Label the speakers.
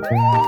Speaker 1: Mama.